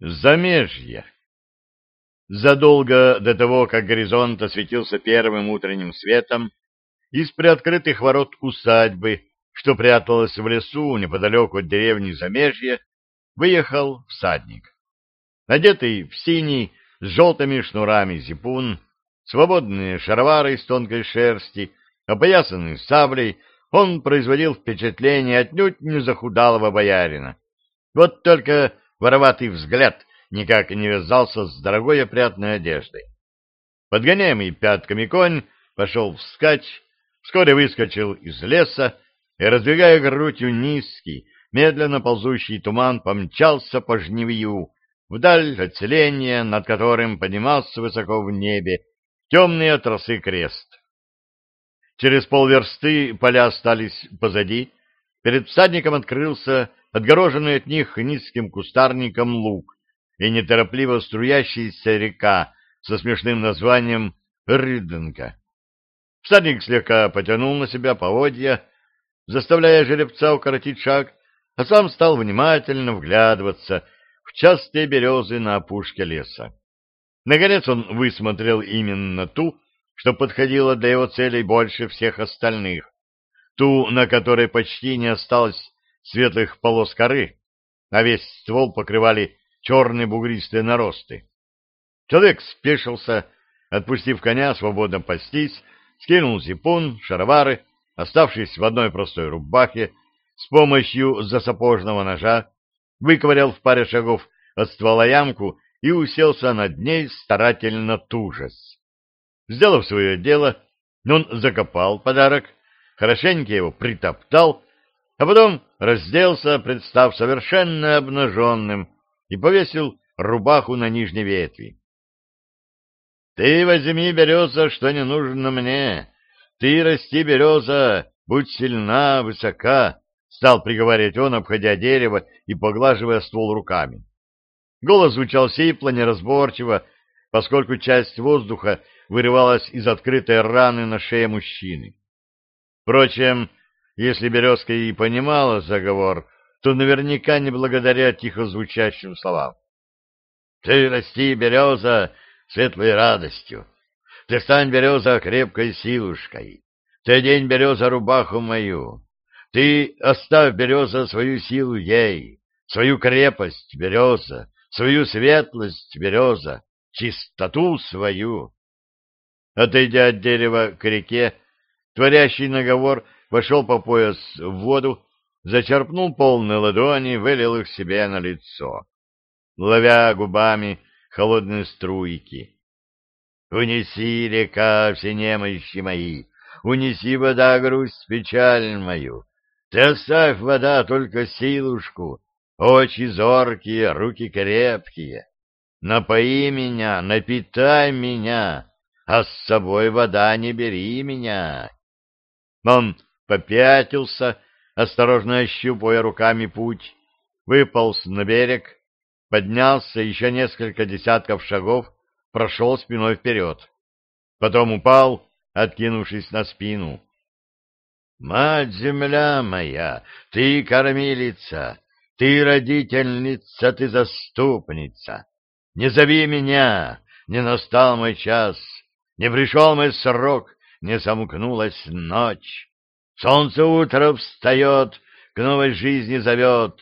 Замежье. Задолго до того, как горизонт осветился первым утренним светом, из приоткрытых ворот усадьбы, что пряталась в лесу неподалеку от деревни Замежье, выехал всадник. Одетый в синий с желтыми шнурами зипун, свободные шаровары из тонкой шерсти, опоясанный саблей, он производил впечатление отнюдь не захудалого боярина. Вот только вороватый взгляд никак не вязался с дорогой опрятной одеждой. Подгоняемый пятками конь пошел вскачь, вскоре выскочил из леса и, раздвигая грудью низкий, медленно ползущий туман, помчался по жневью, вдаль от селения, над которым поднимался высоко в небе темный от росы крест. Через полверсты поля остались позади, перед всадником открылся отгороженный от них низким кустарником луг и неторопливо струящаяся река со смешным названием Рыденка. Всадник слегка потянул на себя поводья, заставляя жеребца укоротить шаг, а сам стал внимательно вглядываться в частые березы на опушке леса. Наконец он высмотрел именно ту, что подходила для его целей больше всех остальных, ту, на которой почти не осталось светлых полос коры, а весь ствол покрывали черные бугристые наросты. Человек спешился, отпустив коня свободно пастись, скинул зипун, шаровары, оставшись в одной простой рубахе, с помощью засапожного ножа, выковырял в паре шагов от ствола ямку и уселся над ней старательно тужась. Сделав свое дело, он закопал подарок, хорошенько его притоптал, а потом разделся, представ совершенно обнаженным, и повесил рубаху на нижней ветви. «Ты возьми, береза, что не нужно мне. Ты расти, береза, будь сильна, высока», — стал приговаривать он, обходя дерево и поглаживая ствол руками. Голос звучал сипло, неразборчиво, поскольку часть воздуха вырывалась из открытой раны на шее мужчины. Впрочем, если Березка и понимала заговор, то наверняка не благодаря тихо звучащим словам. «Ты расти, береза, светлой радостью. Ты стань, береза, крепкой силушкой. Ты одень, береза, рубаху мою. Ты оставь, береза, свою силу ей, свою крепость, береза, свою светлость, береза, чистоту свою». Отойдя от дерева к реке, творящий наговор вошел по пояс в воду зачерпнул полные ладони, вылил их себе на лицо, ловя губами холодные струйки. «Унеси, река, все немощи мои, унеси, вода, грусть, печаль мою. Ты оставь, вода, только силушку, очи зоркие, руки крепкие. Напои меня, напитай меня, а с собой вода не бери меня». Он попятился, осторожно ощупывая руками путь, выполз на берег, поднялся еще несколько десятков шагов, прошел спиной вперед. Потом упал, откинувшись на спину. «Мать-земля моя, ты кормилица, ты родительница, ты заступница! Не зови меня, не настал мой час, не пришел мой срок, не сомкнулась ночь. Солнце утро встает, к новой жизни зовет.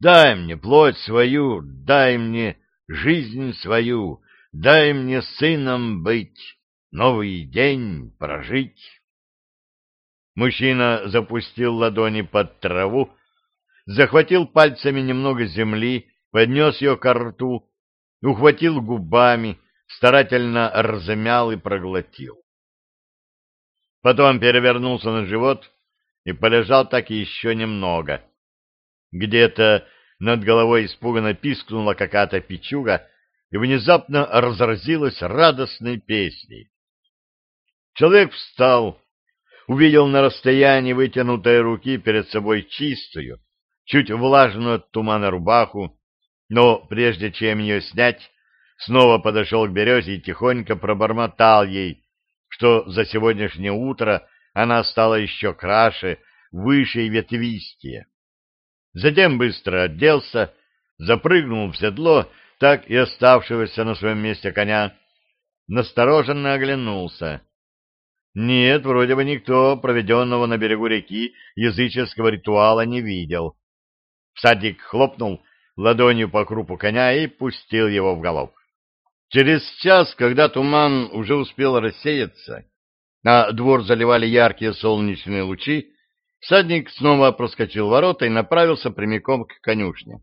Дай мне плоть свою, дай мне жизнь свою, дай мне сыном быть, новый день прожить. Мужчина запустил ладони под траву, захватил пальцами немного земли, поднес ее к рту, ухватил губами, старательно размял и проглотил. Потом перевернулся на живот и полежал так еще немного. Где-то над головой испуганно пискнула какая-то печуга и внезапно разразилась радостной песней. Человек встал, увидел на расстоянии вытянутой руки перед собой чистую, чуть влажную от тумана рубаху, но прежде чем ее снять, снова подошел к березе и тихонько пробормотал ей что за сегодняшнее утро она стала еще краше, выше и ветвистее. Затем быстро оделся, запрыгнул в седло так и оставшегося на своем месте коня, настороженно оглянулся. Нет, вроде бы никто проведенного на берегу реки языческого ритуала не видел. Всадник хлопнул ладонью по крупу коня и пустил его в галоп. Через час, когда туман уже успел рассеяться, а двор заливали яркие солнечные лучи, всадник снова проскочил ворота и направился прямиком к конюшне.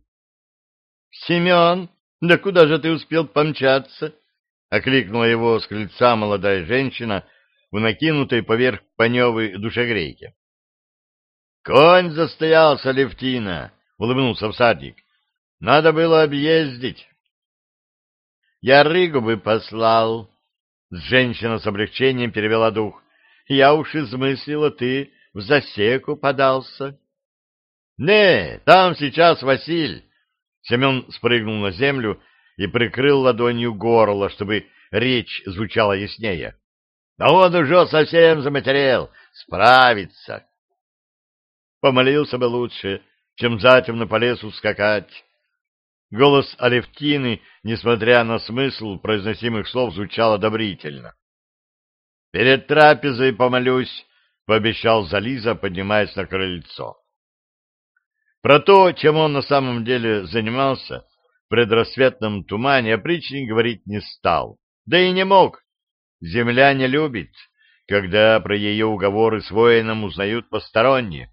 — Семен, да куда же ты успел помчаться? — окликнула его с крыльца молодая женщина в накинутой поверх паневой душегрейке. — Конь застоялся, Левтина! — улыбнулся всадник. — Надо было объездить. — Я Рыгу бы послал. Женщина с облегчением перевела дух. — Я уж измыслила, ты в засеку подался. — Не, там сейчас Василь. Семен спрыгнул на землю и прикрыл ладонью горло, чтобы речь звучала яснее. — Да он уже совсем заматерел, справится. Помолился бы лучше, чем затемно по лесу скакать. Голос Алевтины, несмотря на смысл произносимых слов, звучал одобрительно. — Перед трапезой помолюсь, — пообещал Зализа, поднимаясь на крыльцо. Про то, чем он на самом деле занимался, в предрассветном тумане опричник говорить не стал, да и не мог. Земля не любит, когда про ее уговоры с воином узнают посторонние.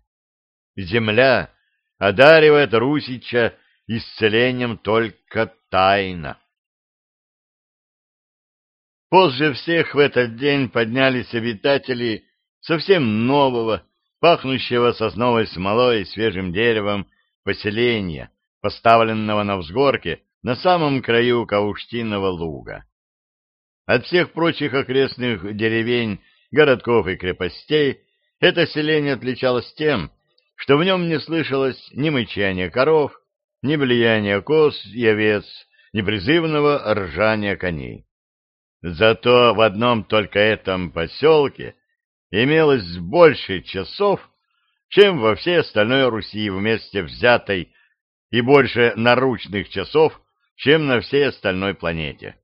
Земля одаривает Русича исцелением только тайна. Позже всех в этот день поднялись обитатели совсем нового, пахнущего сосновой смолой и свежим деревом поселения, поставленного на взгорке на самом краю Кауштинного луга. От всех прочих окрестных деревень, городков и крепостей это селение отличалось тем, что в нем не слышалось ни мычания коров, ни влияния коз и овец, ни призывного ржания коней. Зато в одном только этом поселке имелось больше часов, чем во всей остальной Руси вместе взятой, и больше наручных часов, чем на всей остальной планете.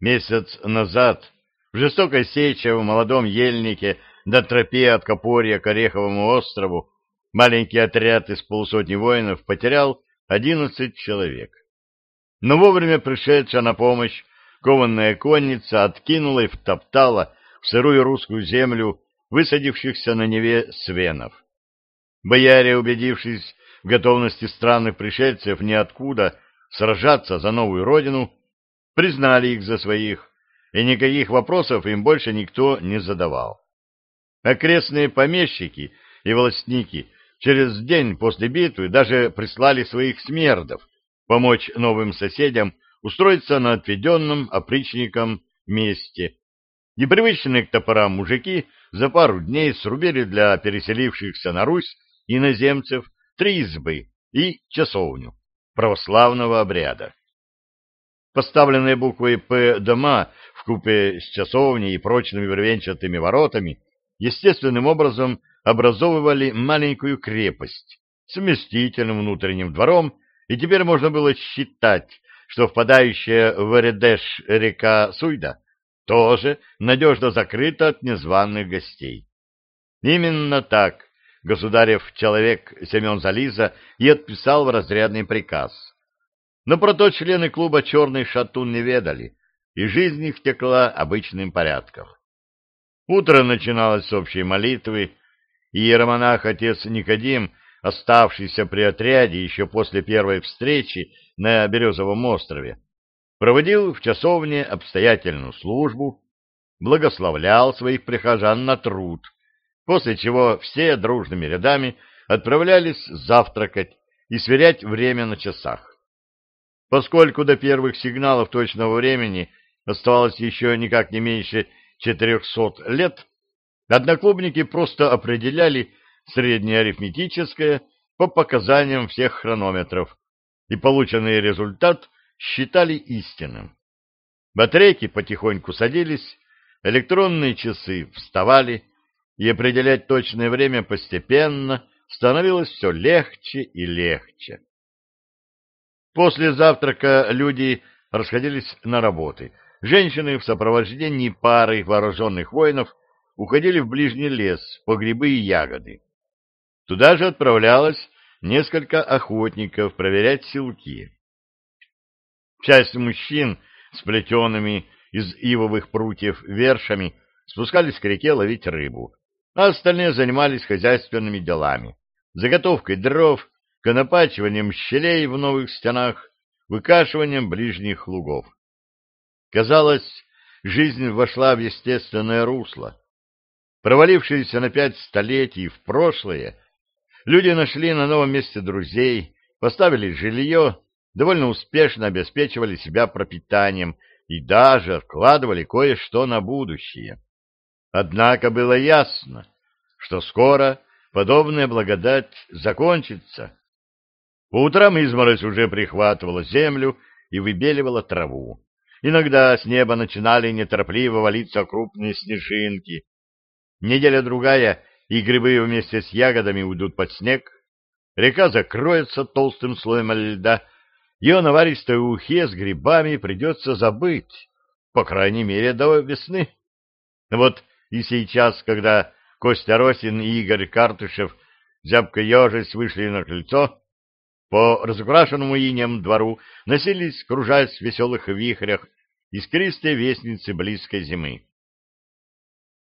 Месяц назад в жестокой сече в молодом ельнике на тропе от Копорья к Ореховому острову маленький отряд из полусотни воинов потерял одиннадцать человек. Но вовремя пришедшая на помощь кованная конница откинула и втоптала в сырую русскую землю высадившихся на Неве свенов. Бояре, убедившись в готовности странных пришельцев ниоткуда сражаться за новую родину, признали их за своих, и никаких вопросов им больше никто не задавал. Окрестные помещики и властники через день после битвы даже прислали своих смердов помочь новым соседям устроиться на отведенном опричникам месте. Непривычные к топорам мужики за пару дней срубили для переселившихся на Русь иноземцев три избы и часовню православного обряда. Поставленные буквой «П» дома в купе с часовней и прочными бревенчатыми воротами естественным образом образовывали маленькую крепость с вместительным внутренним двором, и теперь можно было считать, что впадающая в Эредеш река Суйда тоже надежно закрыта от незваных гостей. Именно так государев человек Семен Зализа и отписал в разрядный приказ. Но про то члены клуба «Черный шатун» не ведали, и жизнь их текла обычным порядком. Утро начиналось с общей молитвы, иеромонах отец Никодим, оставшийся при отряде еще после первой встречи на Березовом острове, проводил в часовне обстоятельную службу, благословлял своих прихожан на труд, после чего все дружными рядами отправлялись завтракать и сверять время на часах. Поскольку до первых сигналов точного времени оставалось еще никак не меньше 400 лет, одноклубники просто определяли среднее арифметическое по показаниям всех хронометров, и полученный результат считали истинным. Батарейки потихоньку садились, электронные часы вставали, и определять точное время постепенно становилось все легче и легче. После завтрака люди расходились на работы. Женщины в сопровождении пары вооруженных воинов уходили в ближний лес по грибы и ягоды. Туда же отправлялось несколько охотников проверять силки. Часть мужчин с плетеными из ивовых прутьев вершами спускались к реке ловить рыбу, а остальные занимались хозяйственными делами, заготовкой дров, конопачиванием щелей в новых стенах, выкашиванием ближних лугов. Казалось, жизнь вошла в естественное русло. Провалившиеся на пять столетий в прошлое, люди нашли на новом месте друзей, поставили жилье, довольно успешно обеспечивали себя пропитанием и даже откладывали кое-что на будущее. Однако было ясно, что скоро подобная благодать закончится. По утрам изморозь уже прихватывала землю и выбеливала траву. Иногда с неба начинали неторопливо валиться крупные снежинки. Неделя-другая, и грибы вместе с ягодами уйдут под снег. Река закроется толстым слоем льда, и о наваристой ухе с грибами придется забыть, по крайней мере, до весны. Вот и сейчас, когда Костя Росин и Игорь Картышев, зябко ежась, вышли на крыльцо, по разукрашенному инем двору носились, кружаясь в веселых вихрях, искристые вестницы близкой зимы.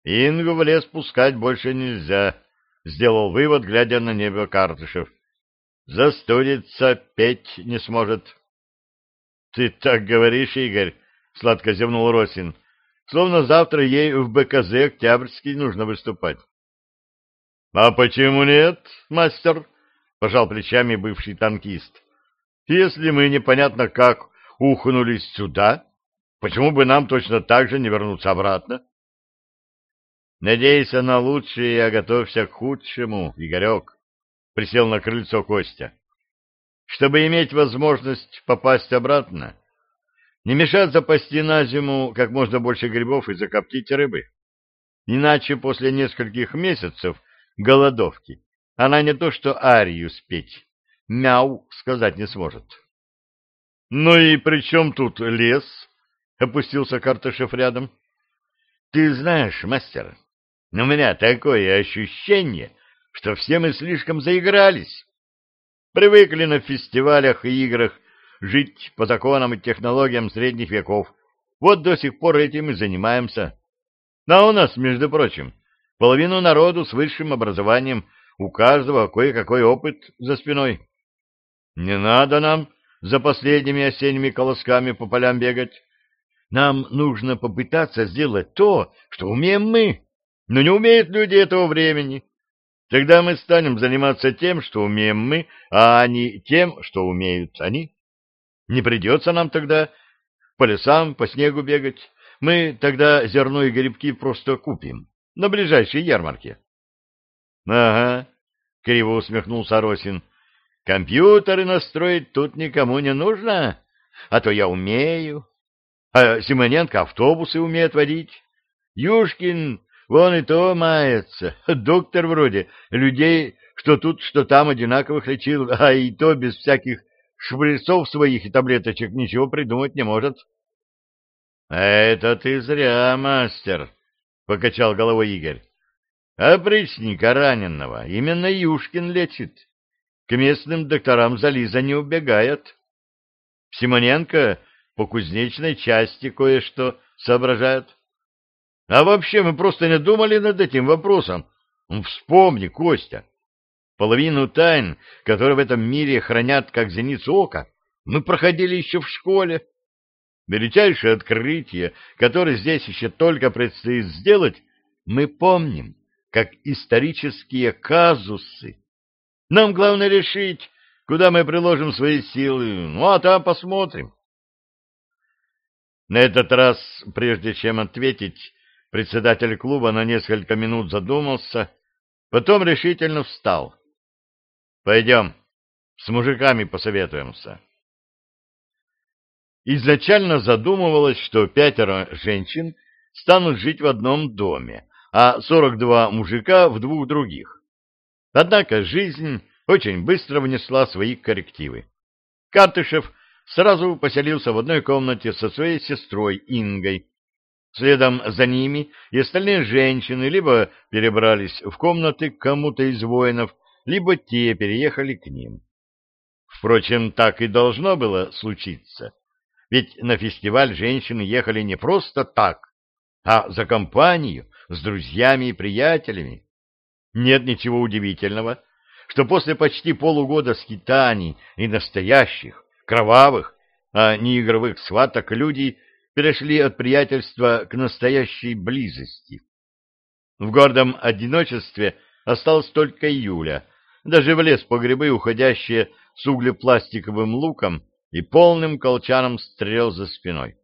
Ингу в лес пускать больше нельзя, — сделал вывод, глядя на небо Картышев. Застудиться петь не сможет. — Ты так говоришь, Игорь, — сладко зевнул Росин, — словно завтра ей в БКЗ Октябрьский нужно выступать. — А почему нет, мастер? — пожал плечами бывший танкист. — Если мы непонятно как ухнулись сюда, почему бы нам точно так же не вернуться обратно? — Надейся на лучшее, а готовься к худшему, Игорек, — присел на крыльцо Костя. — Чтобы иметь возможность попасть обратно, не мешать запасти на зиму как можно больше грибов и закоптить рыбы. Иначе после нескольких месяцев голодовки она не то что арию спеть, мяу сказать не сможет. — Ну и при чем тут лес? — опустился Картышев рядом. — Ты знаешь, мастер, у меня такое ощущение, что все мы слишком заигрались. Привыкли на фестивалях и играх жить по законам и технологиям средних веков. Вот до сих пор этим и занимаемся. А у нас, между прочим, половину народу с высшим образованием у каждого кое-какой опыт за спиной. Не надо нам за последними осенними колосками по полям бегать. Нам нужно попытаться сделать то, что умеем мы, но не умеют люди этого времени. Тогда мы станем заниматься тем, что умеем мы, а не тем, что умеют они. Не придется нам тогда по лесам, по снегу бегать. Мы тогда зерно и грибки просто купим на ближайшей ярмарке. — Ага, — криво усмехнулся Росин. — Компьютеры настроить тут никому не нужно, а то я умею. А Симоненко автобусы умеет водить. Юшкин вон и то мается. Доктор вроде людей, что тут, что там одинаковых лечил, а и то без всяких шприцов своих и таблеточек ничего придумать не может. — Это ты зря, мастер, — покачал головой Игорь. Опричника раненого именно Юшкин лечит. К местным докторам Зализа не убегает. Симоненко по кузнечной части кое-что соображает. А вообще мы просто не думали над этим вопросом. Вспомни, Костя, половину тайн, которые в этом мире хранят как зеницу ока, мы проходили еще в школе. Величайшее открытие, которое здесь еще только предстоит сделать, мы помним как исторические казусы. Нам главное решить, куда мы приложим свои силы, ну а там посмотрим. На этот раз, прежде чем ответить, председатель клуба на несколько минут задумался, потом решительно встал. «Пойдем, с мужиками посоветуемся». Изначально задумывалось, что пятеро женщин станут жить в одном доме, а 42 мужика в двух других. Однако жизнь очень быстро внесла свои коррективы. Картышев сразу поселился в одной комнате со своей сестрой Ингой. Следом за ними и остальные женщины либо перебрались в комнаты к кому-то из воинов, либо те переехали к ним. Впрочем, так и должно было случиться. Ведь на фестиваль женщины ехали не просто так, а за компанию, с друзьями и приятелями. Нет ничего удивительного, что после почти полугода скитаний и настоящих, кровавых, а не игровых схваток люди перешли от приятельства к настоящей близости. В гордом одиночестве осталась только Юля, даже в лес по грибы, уходящие с углепластиковым луком и полным колчаном стрел за спиной.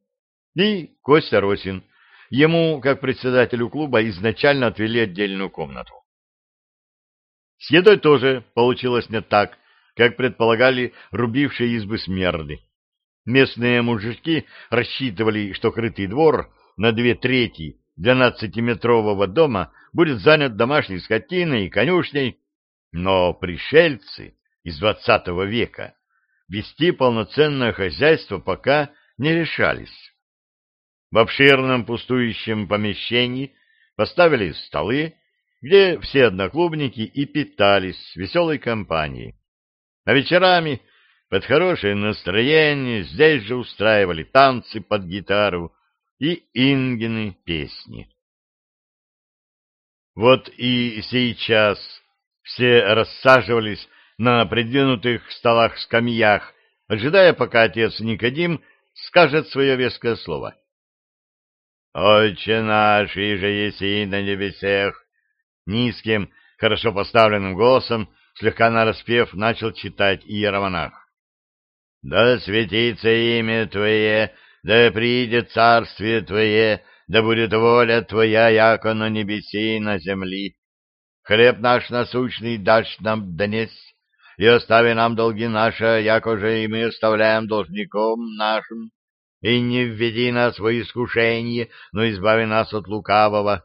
И Костя Росин. Ему, как председателю клуба, изначально отвели отдельную комнату. С едой тоже получилось не так, как предполагали рубившие избы смерды. Местные мужики рассчитывали, что крытый двор на две трети двенадцатиметрового дома будет занят домашней скотиной и конюшней, но пришельцы из двадцатого века вести полноценное хозяйство пока не решались. В обширном пустующем помещении поставили столы, где все одноклубники и питались веселой компанией. А вечерами под хорошее настроение здесь же устраивали танцы под гитару и Ингины песни. Вот и сейчас все рассаживались на придвинутых столах-скамьях, ожидая, пока отец Никодим скажет свое веское слово. «Отче наш, и же еси на небесех!» Низким, хорошо поставленным голосом, слегка нараспев, начал читать иеромонах. «Да светится имя Твое, да придет царствие Твое, да будет воля Твоя, яко на небеси и на земли. Хлеб наш насущный дашь нам донес, и остави нам долги наши, яко же и мы оставляем должником нашим. И не введи нас в искушение, но избави нас от лукавого.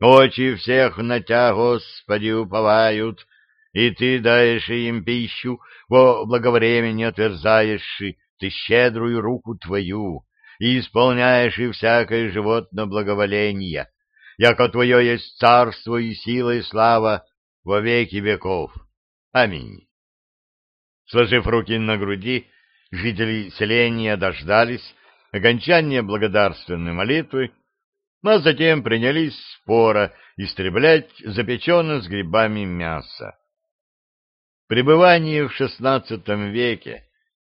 Очи всех на Тя, Господи, уповают, и Ты даешь им пищу, во благовремени отверзаешь Ты щедрую руку Твою, и исполняешь и всякое животное благоволение, яко Твое есть царство и сила и слава во веки веков. Аминь. Сложив руки на груди, жители селения дождались окончания благодарственной молитвы, а затем принялись спора истреблять запеченное с грибами мясо. Пребывание в XVI веке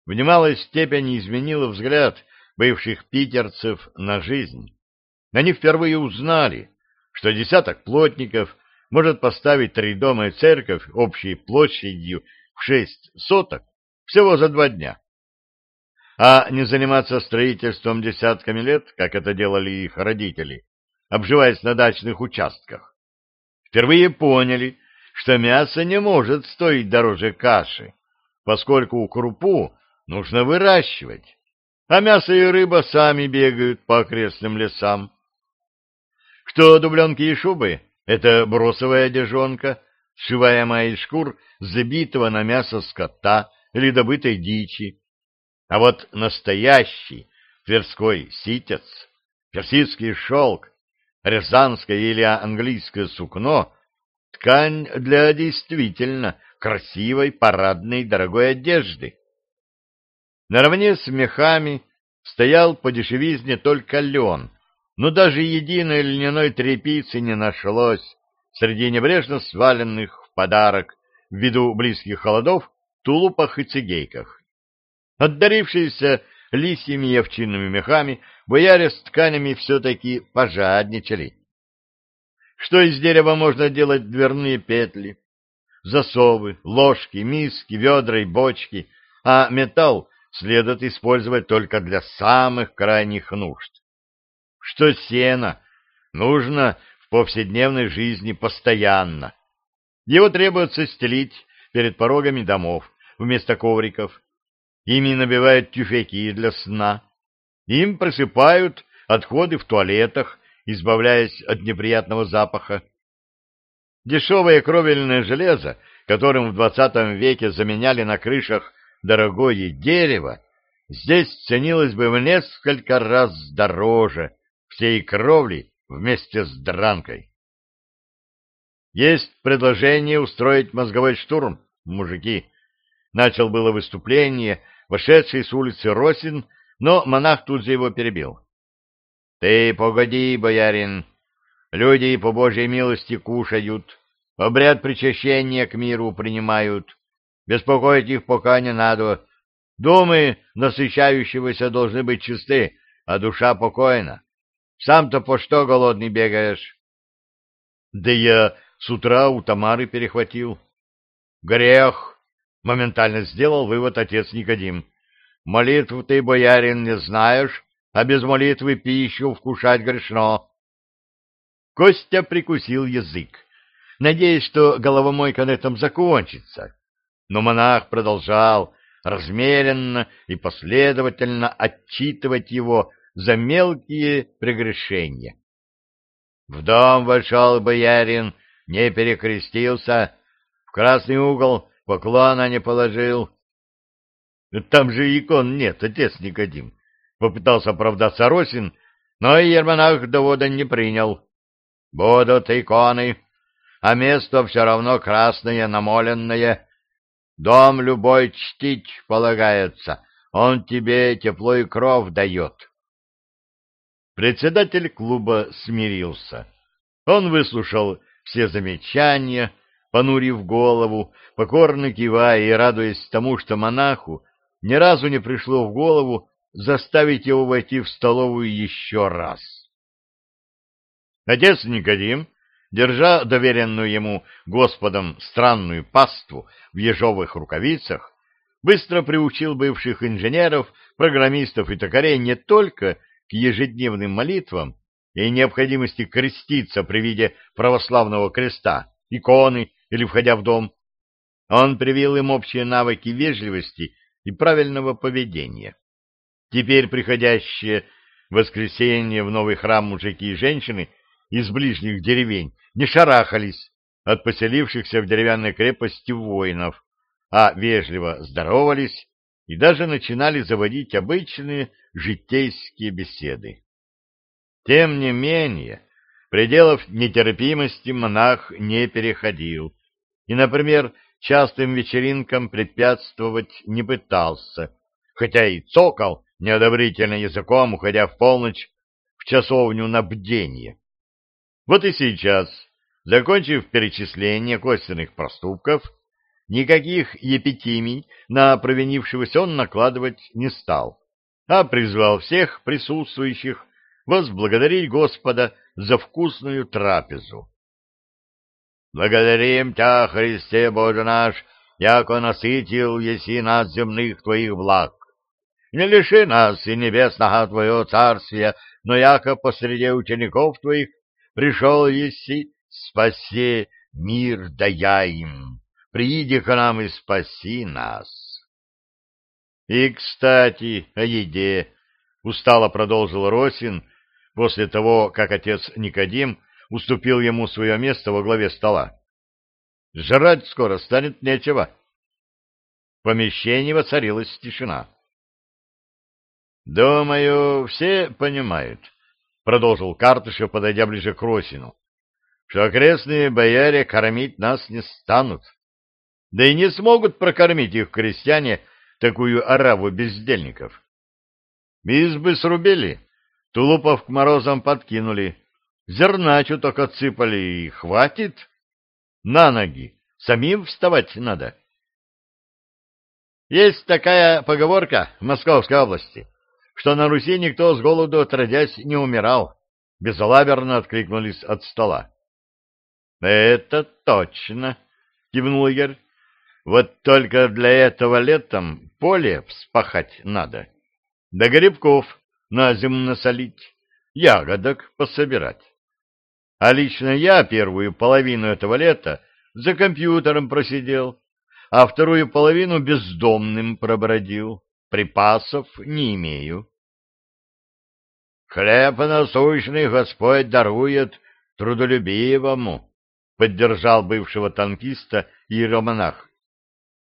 в немалой степени изменило взгляд бывших питерцев на жизнь. Они впервые узнали, что десяток плотников может поставить три дома и церковь общей площадью в шесть соток всего за два дня. А не заниматься строительством десятками лет, как это делали их родители, обживаясь на дачных участках. Впервые поняли, что мясо не может стоить дороже каши, поскольку крупу нужно выращивать, а мясо и рыба сами бегают по окрестным лесам. Что дубленки и шубы — это бросовая одежонка, сшиваемая из шкур забитого на мясо скота или добытой дичи. А вот настоящий тверской ситец, персидский шелк, рязанское или английское сукно — ткань для действительно красивой парадной дорогой одежды. Наравне с мехами стоял по дешевизне только лен, но даже единой льняной тряпицы не нашлось среди небрежно сваленных в подарок ввиду близких холодов тулупах и цигейках. Отдарившиеся лисьими и овчинными мехами, бояре с тканями все-таки пожадничали. Что из дерева можно делать дверные петли, засовы, ложки, миски, ведра и бочки, а металл следует использовать только для самых крайних нужд. Что сено нужно в повседневной жизни постоянно. Его требуется стелить перед порогами домов вместо ковриков. Ими набивают тюфяки для сна. Им просыпают отходы в туалетах, избавляясь от неприятного запаха. Дешевое кровельное железо, которым в двадцатом веке заменяли на крышах дорогое дерево здесь ценилось бы в несколько раз дороже всей кровли вместе с дранкой. Есть предложение устроить мозговой штурм, мужики. Начал было выступление, вошедший с улицы Росин, но монах тут же его перебил. — Ты погоди, боярин, люди по Божьей милости кушают, обряд причащения к миру принимают, беспокоить их пока не надо. Думы насыщающегося должны быть чисты, а душа покойна. Сам-то по что голодный бегаешь? — Да я с утра у Тамары перехватил. — Грех! — моментально сделал вывод отец Никодим. — Молитву ты, боярин, не знаешь, а без молитвы пищу вкушать грешно. Костя прикусил язык, надеясь, что головомойка на этом закончится. Но монах продолжал размеренно и последовательно отчитывать его за мелкие прегрешения. В дом вошел боярин, не перекрестился, в красный угол поклона не положил. Там же икон нет, отец Никодим. Попытался оправдаться Росин, но и ермонах довода не принял. Будут иконы, а место все равно красное, намоленное. Дом любой чтить полагается, он тебе тепло и кровь дает. Председатель клуба смирился. Он выслушал все замечания, понурив голову, покорно кивая и радуясь тому, что монаху ни разу не пришло в голову заставить его войти в столовую еще раз. Отец Никодим, держа доверенную ему Господом странную паству в ежовых рукавицах, быстро приучил бывших инженеров, программистов и токарей не только к ежедневным молитвам и необходимости креститься при виде православного креста, иконы или входя в дом, он привил им общие навыки вежливости и правильного поведения. Теперь приходящие в воскресенье в новый храм мужики и женщины из ближних деревень не шарахались от поселившихся в деревянной крепости воинов, а вежливо здоровались и даже начинали заводить обычные житейские беседы. Тем не менее, пределов нетерпимости монах не переходил и, например, частым вечеринкам препятствовать не пытался, хотя и цокал неодобрительно языком, уходя в полночь в часовню на бдение. Вот и сейчас, закончив перечисление косвенных проступков, никаких епитимий на провинившегося он накладывать не стал, а призвал всех присутствующих возблагодарить Господа за вкусную трапезу. Благодарим Тя, Христе Боже наш, яко насытил еси нас земных Твоих благ. Не лиши нас и небесного Твоего царствия, но яко посреди учеников Твоих пришел еси, спаси мир дая им. Приди к нам и спаси нас. И, кстати, о еде, — устало продолжил Росин, после того, как отец Никодим уступил ему свое место во главе стола. Жрать скоро станет нечего. В помещении воцарилась тишина. «Думаю, все понимают», — продолжил Картышев, подойдя ближе к Росину, «что окрестные бояре кормить нас не станут. Да и не смогут прокормить их крестьяне такую ораву бездельников. Избы срубили, Тулупов к морозам подкинули, зерна чуток отсыпали, и хватит. На ноги, самим вставать надо. Есть такая поговорка в Московской области, что на Руси никто с голоду отродясь не умирал. Безалаберно откликнулись от стола. — Это точно, — кивнул Игорь. — Вот только для этого летом поле вспахать надо. До грибков на зиму насолить, ягодок пособирать. А лично я первую половину этого лета за компьютером просидел, а вторую половину бездомным пробродил. Припасов не имею. Хлеб насущный Господь дарует трудолюбивому, поддержал бывшего танкиста иеромонах.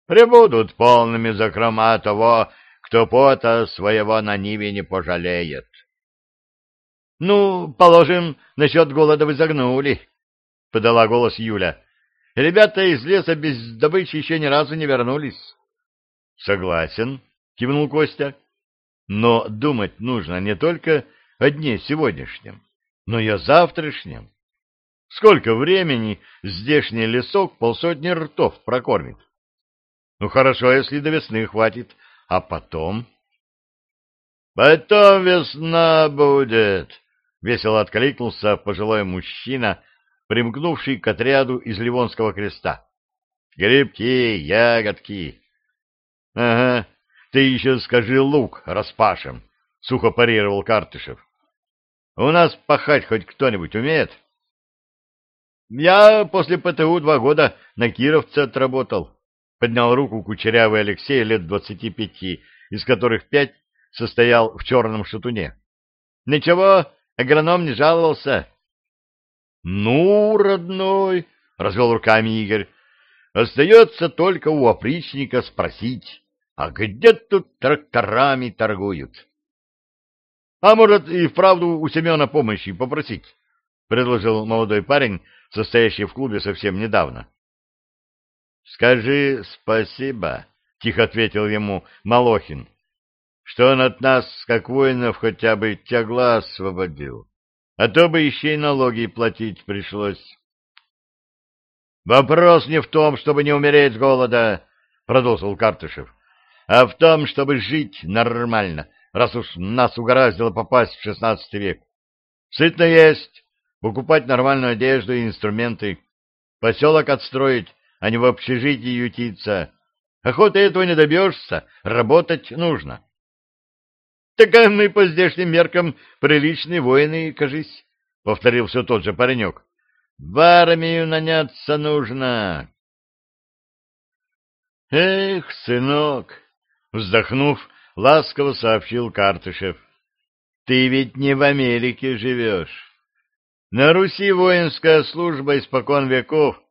прибудут полными закрома того, кто пота своего на Ниве не пожалеет. — Ну, положим, насчет голода вы загнули, — подала голос Юля. — Ребята из леса без добычи еще ни разу не вернулись. — Согласен, — кивнул Костя. — Но думать нужно не только о дне сегодняшнем, но и о завтрашнем. Сколько времени здешний лесок полсотни ртов прокормит? Ну, хорошо, если до весны хватит, а потом... «Потом весна будет!» — весело откликнулся пожилой мужчина, примкнувший к отряду из Ливонского креста. «Грибки, ягодки!» «Ага, ты еще скажи лук распашем!» — сухо парировал Картышев. «У нас пахать хоть кто-нибудь умеет?» «Я после ПТУ два года на Кировце отработал», Поднял руку кучерявый Алексей лет двадцати пяти, из которых пять состоял в черном шатуне. — Ничего, агроном не жаловался. — Ну, родной, — развел руками Игорь, — остается только у опричника спросить, а где тут тракторами торгуют? — А может, и вправду у Семена помощи попросить? — предложил молодой парень, состоящий в клубе совсем недавно. — Скажи спасибо, — тихо ответил ему Малохин, — что он от нас, как воинов, хотя бы тягла освободил, а то бы еще и налоги платить пришлось. — Вопрос не в том, чтобы не умереть с голода, — продолжил Картышев, — а в том, чтобы жить нормально, раз уж нас угораздило попасть в шестнадцатый век. Сытно есть, покупать нормальную одежду и инструменты, поселок отстроить, а не в общежитии ютиться. Охоты этого не добьешься, работать нужно. — Так а мы по здешним меркам приличные воины, кажись, — повторил все тот же паренек. — В армию наняться нужно. — Эх, сынок, — вздохнув, ласково сообщил Картышев, — ты ведь не в Америке живешь. На Руси воинская служба испокон веков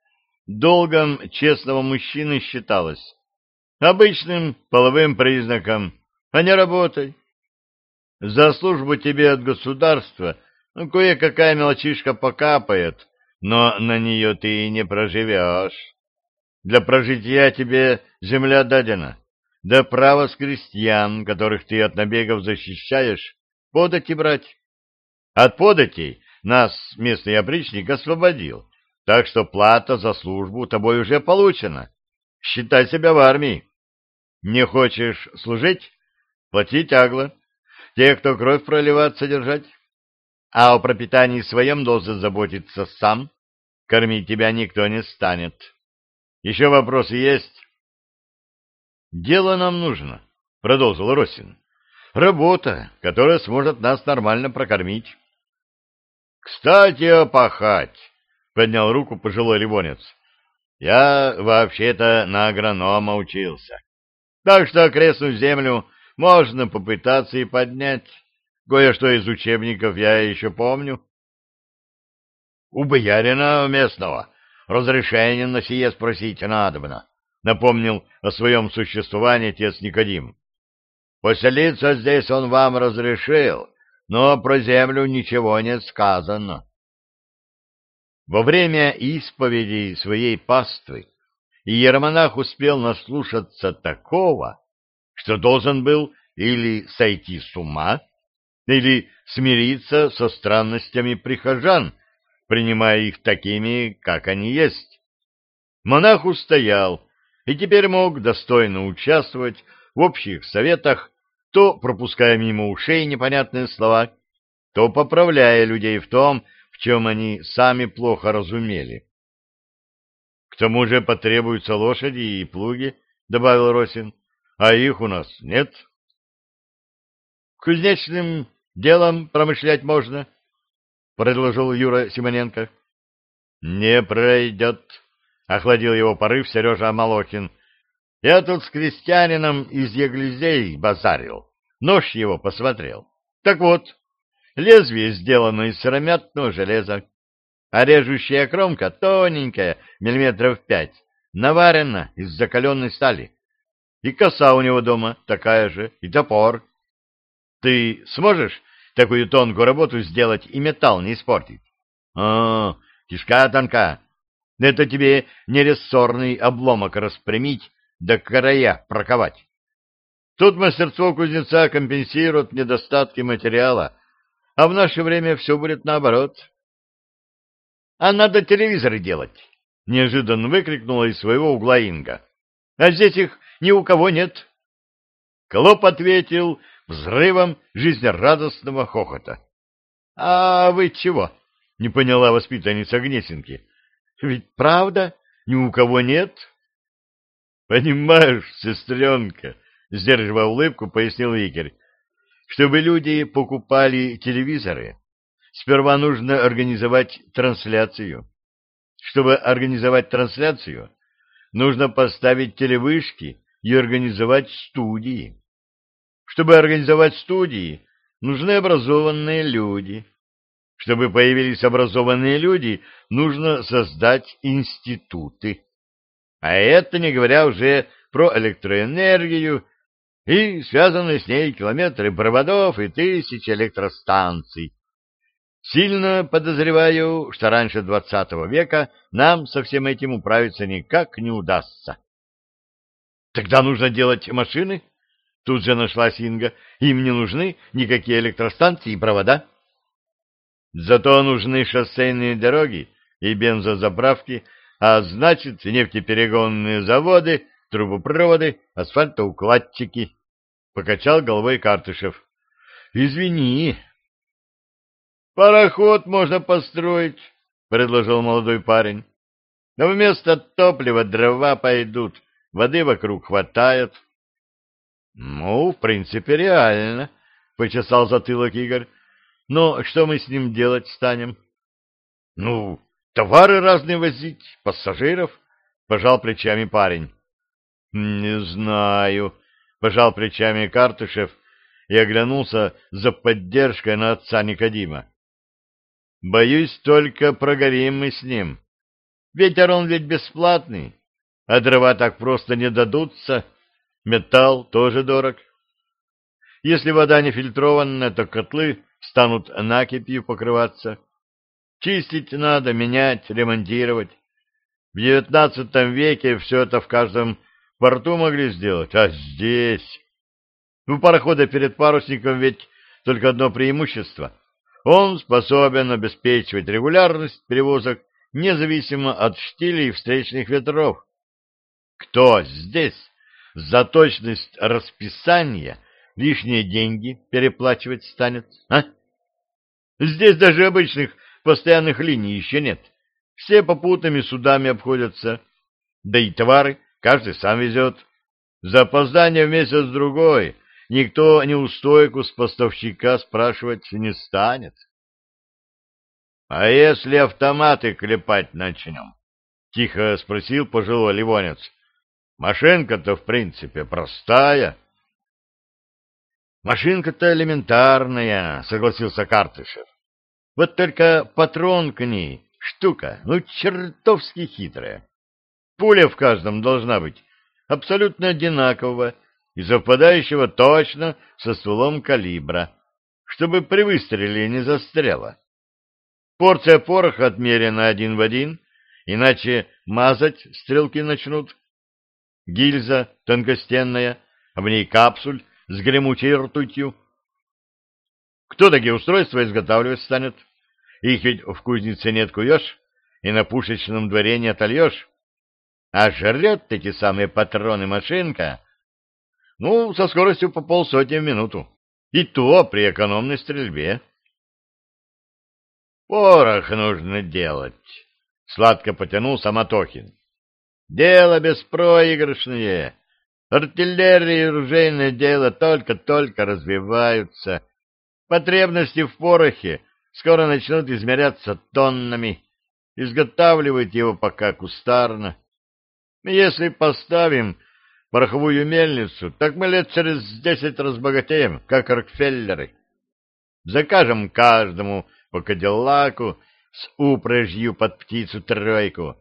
долгом честного мужчины считалось. Обычным половым признаком, а не работой. За службу тебе от государства кое-какая мелочишка покапает, но на нее ты и не проживешь. Для прожития тебе земля дадена, да право с крестьян, которых ты от набегов защищаешь, подати брать. От податей нас местный опричник освободил, так что плата за службу тобой уже получена. Считай себя в армии. Не хочешь служить? Плати тягло. Те, кто кровь проливать, содержать. А о пропитании своем должен заботиться сам. Кормить тебя никто не станет. Еще вопросы есть? Дело нам нужно, продолжил Росин. Работа, которая сможет нас нормально прокормить. Кстати, опахать поднял руку пожилой ливонец. Я вообще-то на агронома учился. Так что окрестную землю можно попытаться и поднять. Кое-что из учебников я еще помню. У боярина местного разрешение на сие спросить надобно, напомнил о своем существовании отец Никодим. Поселиться здесь он вам разрешил, но про землю ничего не сказано. Во время исповеди своей паствы иеромонах успел наслушаться такого, что должен был или сойти с ума, или смириться со странностями прихожан, принимая их такими, как они есть. Монах устоял и теперь мог достойно участвовать в общих советах, то пропуская мимо ушей непонятные слова, то поправляя людей в том, в чем они сами плохо разумели. — К тому же потребуются лошади и плуги, — добавил Росин, — а их у нас нет. — Кузнечным делом промышлять можно, — предложил Юра Симоненко. — Не пройдет, — охладил его порыв Сережа Малохин. — Я тут с крестьянином из Еглизей базарил, нож его посмотрел. Так вот, Лезвие сделано из сыромятного железа, а режущая кромка тоненькая, миллиметров пять, наварена из закаленной стали. И коса у него дома такая же, и топор. Ты сможешь такую тонкую работу сделать и металл не испортить? О, кишка тонка. Это тебе не рессорный обломок распрямить, да края проковать. Тут мастерство кузнеца компенсирует недостатки материала, а в наше время все будет наоборот. — А надо телевизоры делать! — неожиданно выкрикнула из своего угла Инга. — А здесь их ни у кого нет. Клоп ответил взрывом жизнерадостного хохота. — А вы чего? — не поняла воспитанница Гнесинки. — Ведь правда, ни у кого нет? — Понимаешь, сестренка, — сдерживая улыбку, пояснил Игорь, — чтобы люди покупали телевизоры, сперва нужно организовать трансляцию. Чтобы организовать трансляцию, нужно поставить телевышки и организовать студии. Чтобы организовать студии, нужны образованные люди. Чтобы появились образованные люди, нужно создать институты. А это не говоря уже про электроэнергию и связанные с ней километры проводов и тысячи электростанций, Сильно подозреваю, что раньше двадцатого века нам со всем этим управиться никак не удастся. Тогда нужно делать машины? Тут же нашлась Инга. Им не нужны никакие электростанции и провода. Зато нужны шоссейные дороги и бензозаправки, а значит, нефтеперегонные заводы, трубопроводы, асфальтоукладчики. Покачал головой Картышев. Извини, Пароход можно построить, предложил молодой парень. Но вместо топлива дрова пойдут, воды вокруг хватает. Ну, в принципе, реально, почесал затылок Игорь. Но что мы с ним делать станем? Ну, товары разные возить, пассажиров, пожал плечами парень. Не знаю, пожал плечами Картышев и оглянулся за поддержкой на отца Никодима. Боюсь, только прогорим мы с ним. Ветер он ведь бесплатный, а дрова так просто не дадутся. Металл тоже дорог. Если вода не фильтрованная, то котлы станут накипью покрываться. Чистить надо, менять, ремонтировать. В девятнадцатом веке все это в каждом порту могли сделать, а здесь... У парохода перед парусником ведь только одно преимущество — он способен обеспечивать регулярность перевозок независимо от штилей и встречных ветров. Кто здесь за точность расписания лишние деньги переплачивать станет, а? Здесь даже обычных постоянных линий еще нет. Все попутными судами обходятся. Да и товары каждый сам везет. За опоздание в месяц-другой никто неустойку с поставщика спрашивать не станет. — А если автоматы клепать начнем? — тихо спросил пожилой ливонец. — Машинка-то, в принципе, простая. — Машинка-то элементарная, — согласился Картышев. — Вот только патрон к ней штука, ну, чертовски хитрая. Пуля в каждом должна быть абсолютно одинакового и совпадающего точно со стволом калибра, чтобы при выстреле не застряла. Порция пороха отмерена один в один, иначе мазать стрелки начнут. Гильза тонкостенная, а в ней капсуль с гремучей ртутью. Кто такие устройства изготавливать станет? Их ведь в кузнице не откуешь и на пушечном дворе не отольешь. А жрет эти самые патроны машинка ну, со скоростью по полсотни в минуту. И то при экономной стрельбе. Порох нужно делать, — сладко потянул Самотохин. Дело беспроигрышное. Артиллерия и оружейное дело только-только развиваются. Потребности в порохе скоро начнут измеряться тоннами. Изготавливать его пока кустарно. Если поставим пороховую мельницу, так мы лет через десять разбогатеем, как Рокфеллеры. Закажем каждому по Кадиллаку с упряжью под птицу тройку,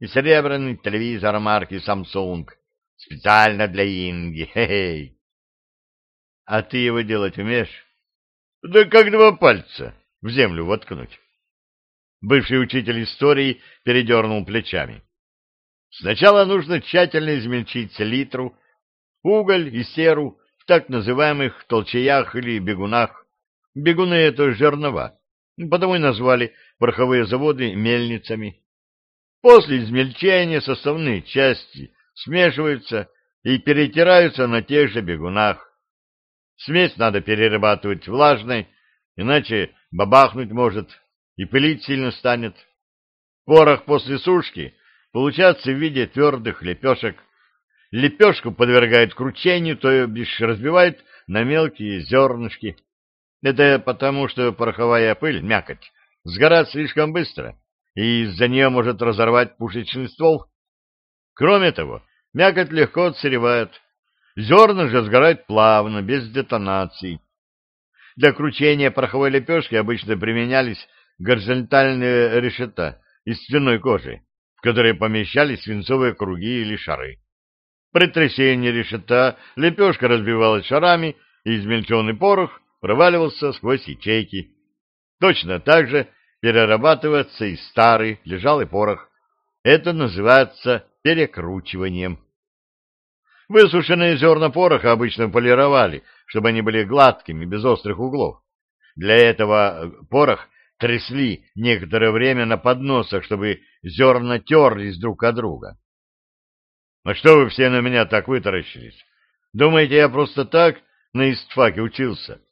и серебряный телевизор марки Samsung. Специально для Инги. Хе-хей. А ты его делать умеешь? Да как два пальца в землю воткнуть. Бывший учитель истории передернул плечами. Сначала нужно тщательно измельчить селитру, уголь и серу в так называемых толчаях или бегунах. Бегуны — это жернова, потому и назвали пороховые заводы мельницами. После измельчения составные части смешиваются и перетираются на тех же бегунах. Смесь надо перерабатывать влажной, иначе бабахнуть может и пылить сильно станет. Порох после сушки получается в виде твердых лепешек. Лепешку подвергают кручению, то бишь разбивают на мелкие зернышки. Это потому, что пороховая пыль, мякоть, сгорает слишком быстро, и из-за нее может разорвать пушечный ствол. Кроме того, мякоть легко отсыревает. Зерна же сгорают плавно, без детонаций. Для кручения пороховой лепешки обычно применялись горизонтальные решета из свиной кожи, в которые помещались свинцовые круги или шары. При трясении решета лепешка разбивалась шарами, и измельченный порох проваливался сквозь ячейки. Точно так же перерабатывается и старый лежалый порох. Это называется перекручиванием. Высушенные зерна пороха обычно полировали, чтобы они были гладкими, без острых углов. Для этого порох трясли некоторое время на подносах, чтобы зерна терлись друг от друга. А что вы все на меня так вытаращились? Думаете, я просто так на истфаке учился?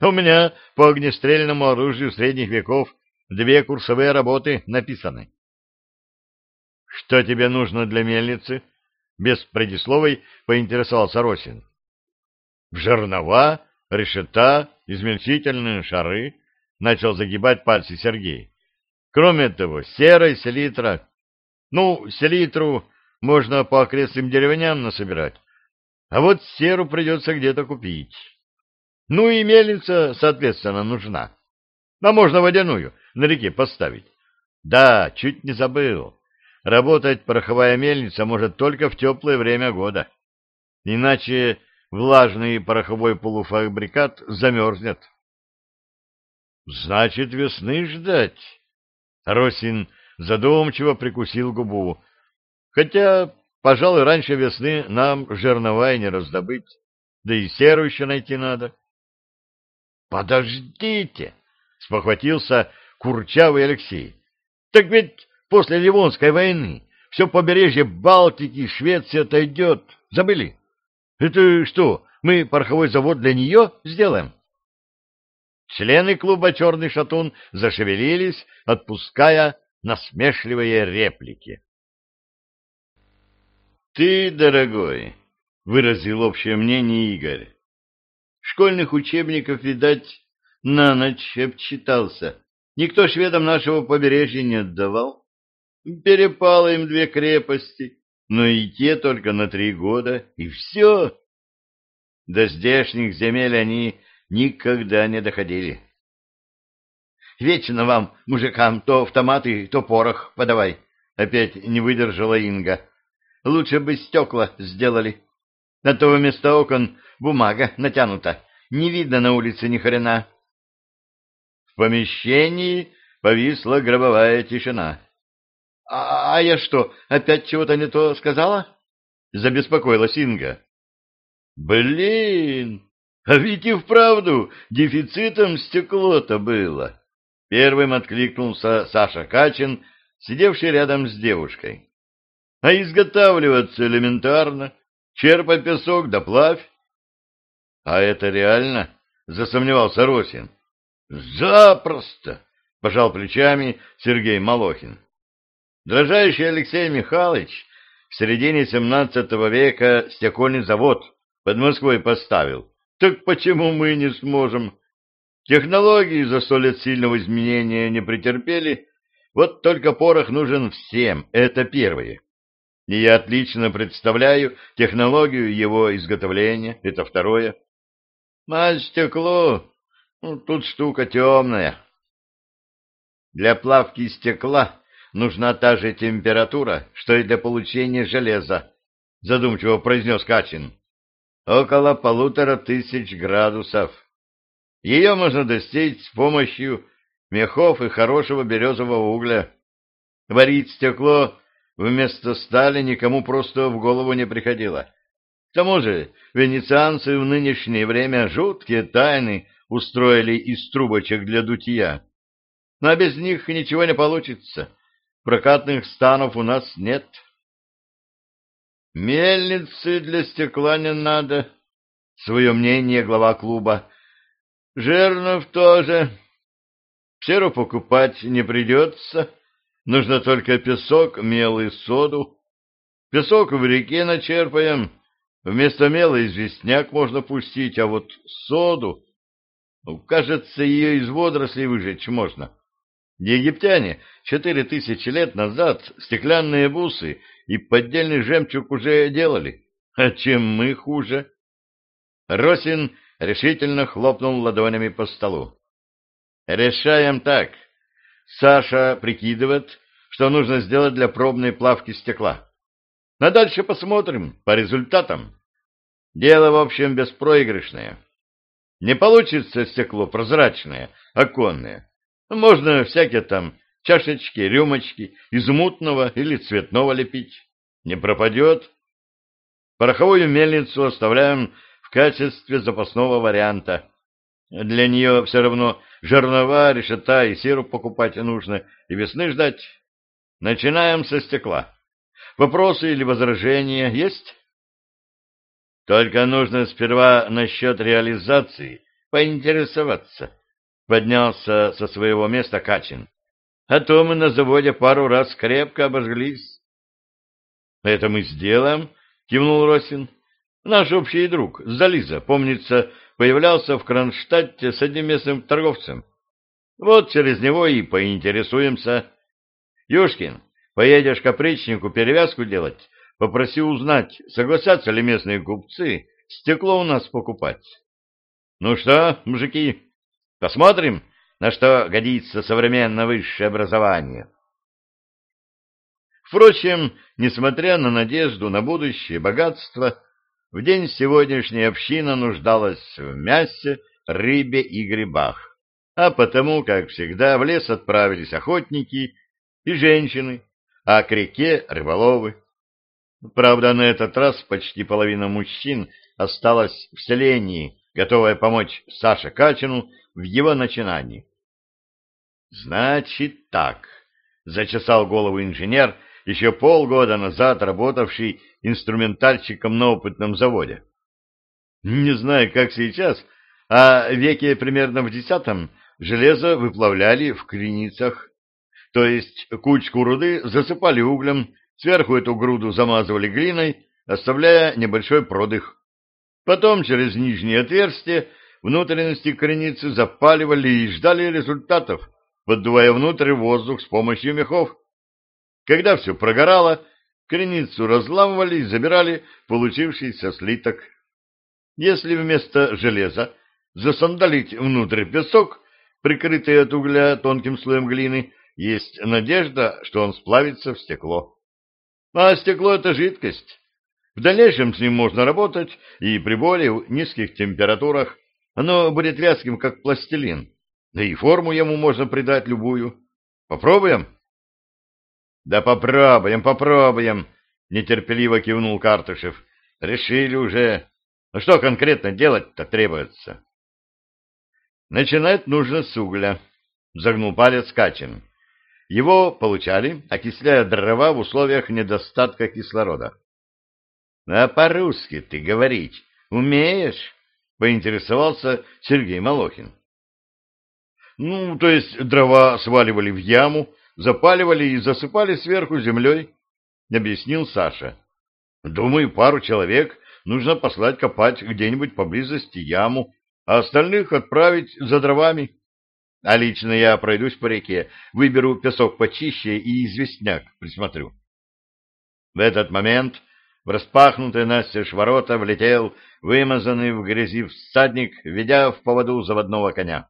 У меня по огнестрельному оружию средних веков две курсовые работы написаны. Что тебе нужно для мельницы? Без предисловий поинтересовался Росин. Жернова, решета, измельчительные шары, начал загибать пальцы Сергей. Кроме того, серой селитра. Ну, селитру можно по окрестным деревням насобирать, а вот серу придется где-то купить. Ну и мельница, соответственно, нужна. А можно водяную на реке поставить. Да, чуть не забыл. Работать пороховая мельница может только в теплое время года. Иначе влажный пороховой полуфабрикат замерзнет. Значит, весны ждать. Росин задумчиво прикусил губу. Хотя, пожалуй, раньше весны нам жернова и не раздобыть. Да и серу еще найти надо. Подождите, спохватился курчавый Алексей. Так ведь после Ливонской войны все побережье Балтики, Швеции отойдет. Забыли? Это что, мы пороховой завод для нее сделаем? Члены клуба «Черный шатун» зашевелились, отпуская насмешливые реплики. «Ты, дорогой», — выразил общее мнение Игорь, — «школьных учебников, видать, на ночь обчитался. Никто шведам нашего побережья не отдавал. Перепало им две крепости, но и те только на три года, и все. До здешних земель они никогда не доходили. Вечно вам, мужикам, то автоматы, то порох подавай. Опять не выдержала Инга. Лучше бы стекла сделали. На то вместо окон бумага натянута. Не видно на улице ни хрена. В помещении повисла гробовая тишина. «А, — А я что, опять чего-то не то сказала? — забеспокоилась Инга. — Блин, а ведь и вправду дефицитом стекло-то было. Первым откликнулся Саша Качин, сидевший рядом с девушкой. А изготавливаться элементарно. Черпай песок да плавь. — А это реально? — засомневался Росин. — Запросто! — пожал плечами Сергей Малохин. Дрожайший Алексей Михайлович в середине XVII века стекольный завод под Москвой поставил. Так почему мы не сможем? Технологии за сто лет сильного изменения не претерпели, вот только порох нужен всем, это первое. И я отлично представляю технологию его изготовления, это второе. А стекло, ну, тут штука темная. Для плавки стекла нужна та же температура, что и для получения железа, задумчиво произнес Качин. Около полутора тысяч градусов. Ее можно достичь с помощью мехов и хорошего березового угля. Варить стекло вместо стали никому просто в голову не приходило. К тому же венецианцы в нынешнее время жуткие тайны устроили из трубочек для дутья. Но без них ничего не получится. Прокатных станов у нас нет. Мельницы для стекла не надо. Свое мнение глава клуба. Жернов тоже. Серу покупать не придется. Нужно только песок, мел и соду. Песок в реке начерпаем. Вместо мела известняк можно пустить, а вот соду... Ну, кажется, ее из водорослей выжечь можно. Египтяне четыре тысячи лет назад стеклянные бусы и поддельный жемчуг уже делали. А чем мы хуже? Росин решительно хлопнул ладонями по столу. Решаем так. Саша прикидывает, что нужно сделать для пробной плавки стекла. А дальше посмотрим по результатам. Дело, в общем, беспроигрышное. Не получится стекло прозрачное, оконное. Можно всякие там чашечки, рюмочки из мутного или цветного лепить. Не пропадет. Пороховую мельницу оставляем в качестве запасного варианта. Для нее все равно жернова, решета и сироп покупать нужно, и весны ждать. Начинаем со стекла. Вопросы или возражения есть? Только нужно сперва насчет реализации поинтересоваться. Поднялся со своего места Качин. А то мы на заводе пару раз крепко обожглись. — Это мы сделаем, — кивнул Росин. — Наш общий друг, Зализа, помнится, появлялся в Кронштадте с одним местным торговцем. Вот через него и поинтересуемся. Юшкин, поедешь к опричнику перевязку делать, попроси узнать, согласятся ли местные купцы стекло у нас покупать. Ну что, мужики, посмотрим, на что годится современное высшее образование. Впрочем, несмотря на надежду на будущее богатство, в день сегодняшней община нуждалась в мясе, рыбе и грибах, а потому, как всегда, в лес отправились охотники и женщины, а к реке — рыболовы. Правда, на этот раз почти половина мужчин осталась в селении, готовая помочь Саше Качину в его начинании. Значит так, зачесал голову инженер, еще полгода назад работавший инструментальщиком на опытном заводе. Не знаю, как сейчас, а веке примерно в десятом железо выплавляли в креницах. То есть кучку руды засыпали углем, сверху эту груду замазывали глиной, оставляя небольшой продых. Потом через нижние отверстия внутренности креницы запаливали и ждали результатов, поддувая внутрь воздух с помощью мехов. Когда все прогорало, креницу разламывали и забирали получившийся слиток. Если вместо железа засандалить внутрь песок, прикрытый от угля тонким слоем глины, есть надежда, что он сплавится в стекло. А стекло — это жидкость. В дальнейшем с ним можно работать, и при более низких температурах оно будет вязким, как пластилин. Да и форму ему можно придать любую. Попробуем? Да попробуем, попробуем, нетерпеливо кивнул Картышев. Решили уже. Ну что конкретно делать-то требуется? Начинать нужно с угля, загнул палец Качин. Его получали, окисляя дрова в условиях недостатка кислорода. — А по-русски ты говорить умеешь? — поинтересовался Сергей Малохин. Ну, то есть дрова сваливали в яму, запаливали и засыпали сверху землей, — объяснил Саша. Думаю, пару человек нужно послать копать где-нибудь поблизости яму, а остальных отправить за дровами. А лично я пройдусь по реке, выберу песок почище и известняк присмотрю. В этот момент в распахнутые настежь ворота влетел вымазанный в грязи всадник, ведя в поводу заводного коня.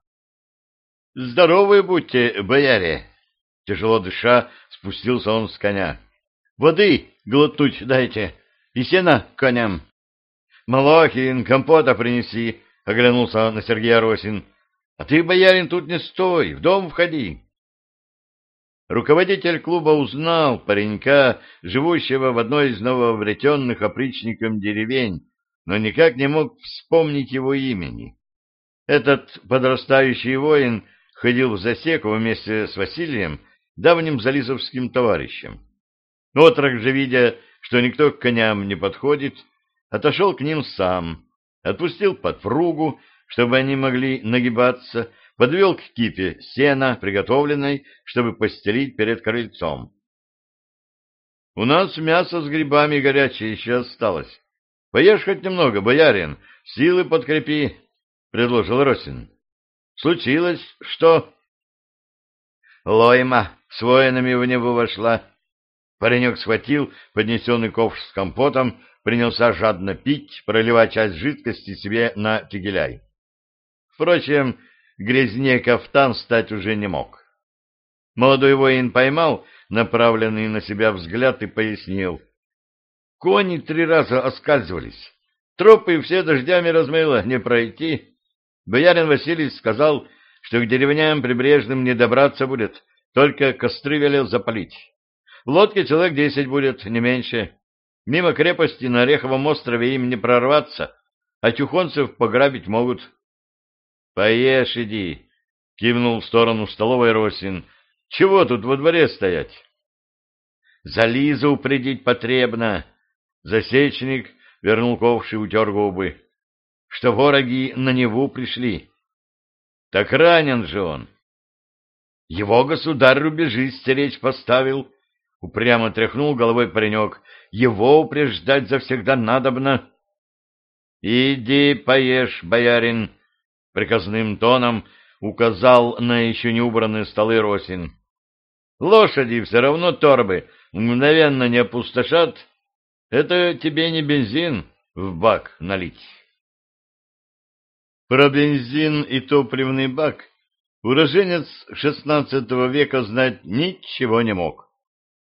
— Здоровы будьте, бояре! Тяжело дыша, спустился он с коня. «Воды глотнуть дайте и сена коням». «Малахин, компота принеси», — оглянулся на Сергея Росин. «А ты, боярин, тут не стой, в дом входи». Руководитель клуба узнал паренька, живущего в одной из новообретенных опричником деревень, но никак не мог вспомнить его имени. Этот подрастающий воин ходил в засеку вместе с Василием, давним зализовским товарищем. Отрок же, видя, что никто к коням не подходит, отошел к ним сам, отпустил подпругу, чтобы они могли нагибаться, подвел к кипе сена, приготовленной, чтобы постелить перед крыльцом. — У нас мясо с грибами горячее еще осталось. Поешь хоть немного, боярин, силы подкрепи, — предложил Росин. — Случилось что? Лойма с воинами в него вошла. Паренек схватил поднесенный ковш с компотом, принялся жадно пить, проливать часть жидкости себе на тегеляй. Впрочем, грязнее кафтан стать уже не мог. Молодой воин поймал направленный на себя взгляд и пояснил. Кони три раза оскальзывались. Тропы все дождями размыло, не пройти. Боярин Василий сказал, что к деревням прибрежным не добраться будет, только костры велел запалить. В лодке человек десять будет, не меньше. Мимо крепости на Ореховом острове им не прорваться, а чухонцев пограбить могут. — Поешь иди, — кивнул в сторону столовой Росин. — Чего тут во дворе стоять? — За Лизу упредить потребно. Засечник вернул ковши, утер губы. — Что вороги на Неву пришли. — Так ранен же он. — Его государь рубежи стеречь поставил. Упрямо тряхнул головой паренек. — Его упреждать завсегда надобно. — Иди поешь, боярин, — Приказным тоном указал на еще не убранные столы Росин. Лошади все равно торбы мгновенно не опустошат. Это тебе не бензин в бак налить. Про бензин и топливный бак уроженец XVI века знать ничего не мог.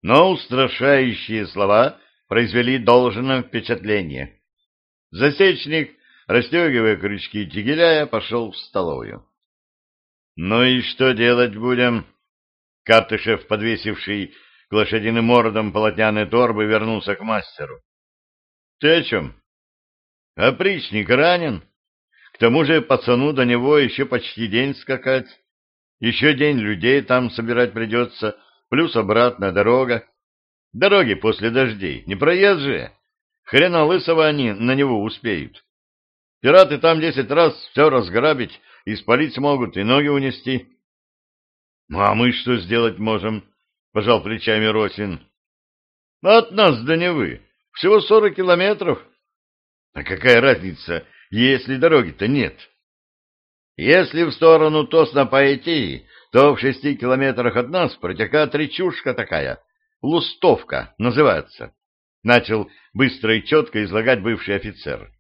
Но устрашающие слова произвели должное впечатление. Засечник расстегивая крючки тигеляя, пошел в столовую. — Ну и что делать будем? Картышев, подвесивший к лошадиным мордам полотняной торбы, вернулся к мастеру. — Ты о чем? — Опричник ранен. К тому же пацану до него еще почти день скакать. Еще день людей там собирать придется, плюс обратная дорога. Дороги после дождей, не проезд же. Хрена лысого они на него успеют. Пираты там десять раз все разграбить и спалить смогут, и ноги унести. — Ну, а мы что сделать можем? — пожал плечами Росин. — От нас до Невы всего сорок километров. — А какая разница, если дороги-то нет? — Если в сторону Тосна пойти, то в шести километрах от нас протекает речушка такая, Лустовка называется. Начал быстро и четко излагать бывший офицер.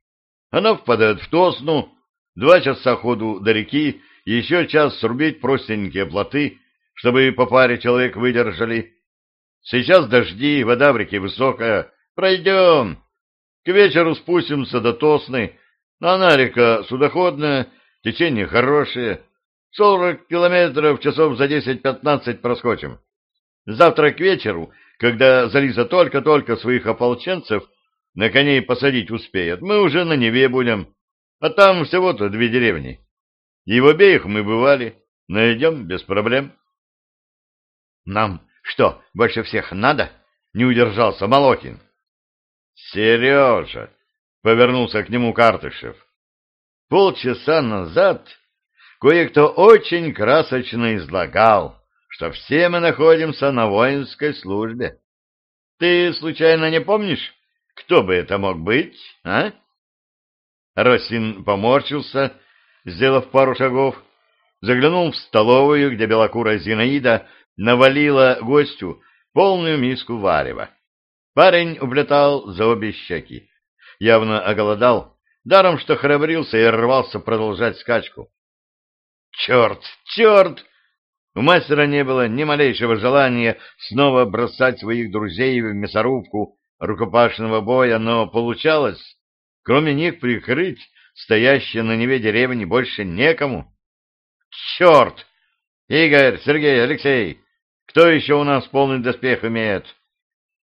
Она впадает в Тосну, два часа ходу до реки, еще час срубить простенькие плоты, чтобы по паре человек выдержали. Сейчас дожди, вода в реке высокая. Пройдем. К вечеру спустимся до Тосны. Она река судоходная, течение хорошее. Сорок километров часов за десять-пятнадцать проскочим. Завтра к вечеру, когда Зализа только-только своих ополченцев на коней посадить успеют, мы уже на Неве будем, а там всего-то две деревни. И в обеих мы бывали, найдем без проблем. — Нам что, больше всех надо? — не удержался Молокин. — Сережа! — повернулся к нему Картышев. — Полчаса назад кое-кто очень красочно излагал, что все мы находимся на воинской службе. Ты случайно не помнишь, кто бы это мог быть, а? Росин поморщился, сделав пару шагов, заглянул в столовую, где белокурая Зинаида навалила гостю полную миску варева. Парень облетал за обе щеки. Явно оголодал, даром что храбрился и рвался продолжать скачку. «Черт! Черт!» У мастера не было ни малейшего желания снова бросать своих друзей в мясорубку рукопашного боя, но получалось, кроме них прикрыть стоящие на Неве деревни больше некому. Черт! Игорь, Сергей, Алексей, кто еще у нас полный доспех имеет?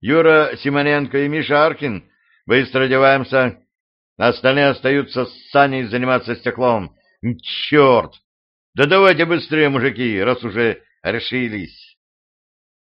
Юра Симоненко и Миша Аркин, быстро одеваемся. Остальные остаются с Саней заниматься стеклом. Черт! Да давайте быстрее, мужики, раз уже решились.